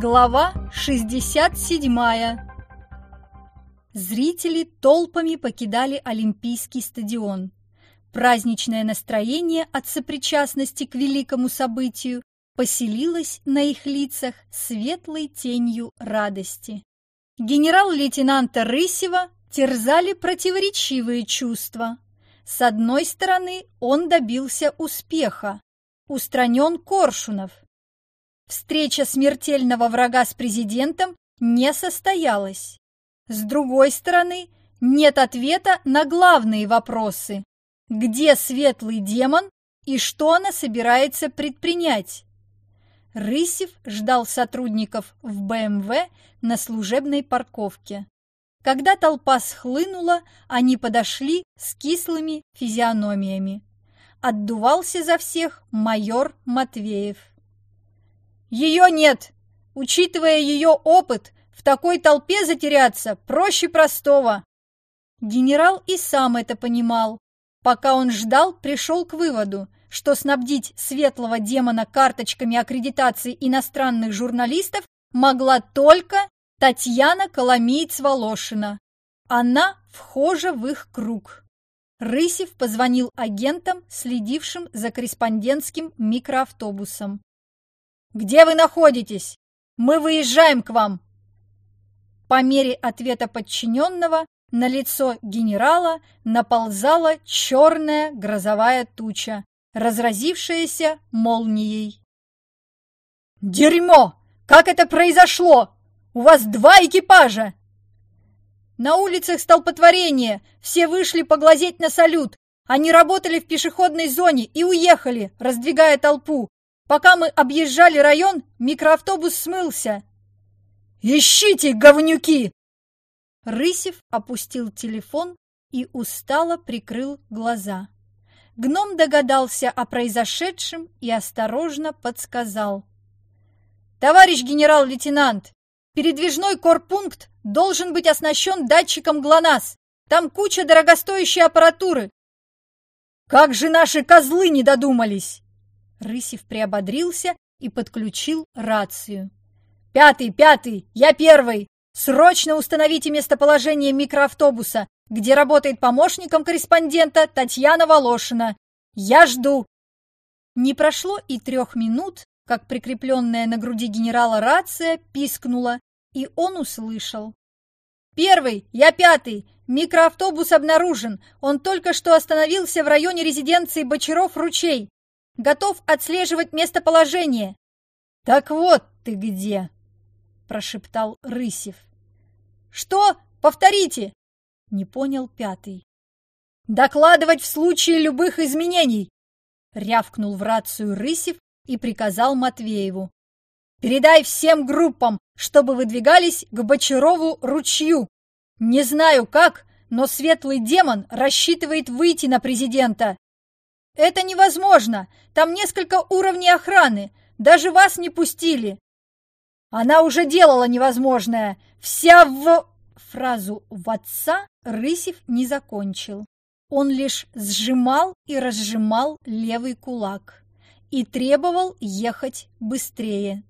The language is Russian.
Глава 67 Зрители толпами покидали Олимпийский стадион. Праздничное настроение от сопричастности к великому событию поселилось на их лицах светлой тенью радости. Генерал-лейтенанта Рысева терзали противоречивые чувства. С одной стороны, он добился успеха. Устранен Коршунов, Встреча смертельного врага с президентом не состоялась. С другой стороны, нет ответа на главные вопросы. Где светлый демон и что она собирается предпринять? Рысев ждал сотрудников в БМВ на служебной парковке. Когда толпа схлынула, они подошли с кислыми физиономиями. Отдувался за всех майор Матвеев. Ее нет. Учитывая ее опыт, в такой толпе затеряться проще простого. Генерал и сам это понимал. Пока он ждал, пришел к выводу, что снабдить светлого демона карточками аккредитации иностранных журналистов могла только Татьяна Коломеец-Волошина. Она вхожа в их круг. Рысев позвонил агентам, следившим за корреспондентским микроавтобусом. Где вы находитесь? Мы выезжаем к вам!» По мере ответа подчиненного на лицо генерала наползала черная грозовая туча, разразившаяся молнией. «Дерьмо! Как это произошло? У вас два экипажа!» «На улицах столпотворение, все вышли поглазеть на салют. Они работали в пешеходной зоне и уехали, раздвигая толпу. Пока мы объезжали район, микроавтобус смылся. «Ищите, говнюки!» Рысев опустил телефон и устало прикрыл глаза. Гном догадался о произошедшем и осторожно подсказал. «Товарищ генерал-лейтенант, передвижной корпункт должен быть оснащен датчиком ГЛОНАСС. Там куча дорогостоящей аппаратуры. Как же наши козлы не додумались!» Рысев приободрился и подключил рацию. «Пятый, пятый, я первый! Срочно установите местоположение микроавтобуса, где работает помощником корреспондента Татьяна Волошина. Я жду!» Не прошло и трех минут, как прикрепленная на груди генерала рация пискнула, и он услышал. «Первый, я пятый, микроавтобус обнаружен, он только что остановился в районе резиденции Бочаров-Ручей готов отслеживать местоположение. Так вот ты где, прошептал Рысев. Что? Повторите, не понял пятый. Докладывать в случае любых изменений, рявкнул в рацию Рысев и приказал Матвееву. Передай всем группам, чтобы выдвигались к Бочарову ручью. Не знаю как, но светлый демон рассчитывает выйти на президента. «Это невозможно! Там несколько уровней охраны! Даже вас не пустили!» «Она уже делала невозможное! Вся в...» Фразу «в отца» Рысев не закончил. Он лишь сжимал и разжимал левый кулак и требовал ехать быстрее.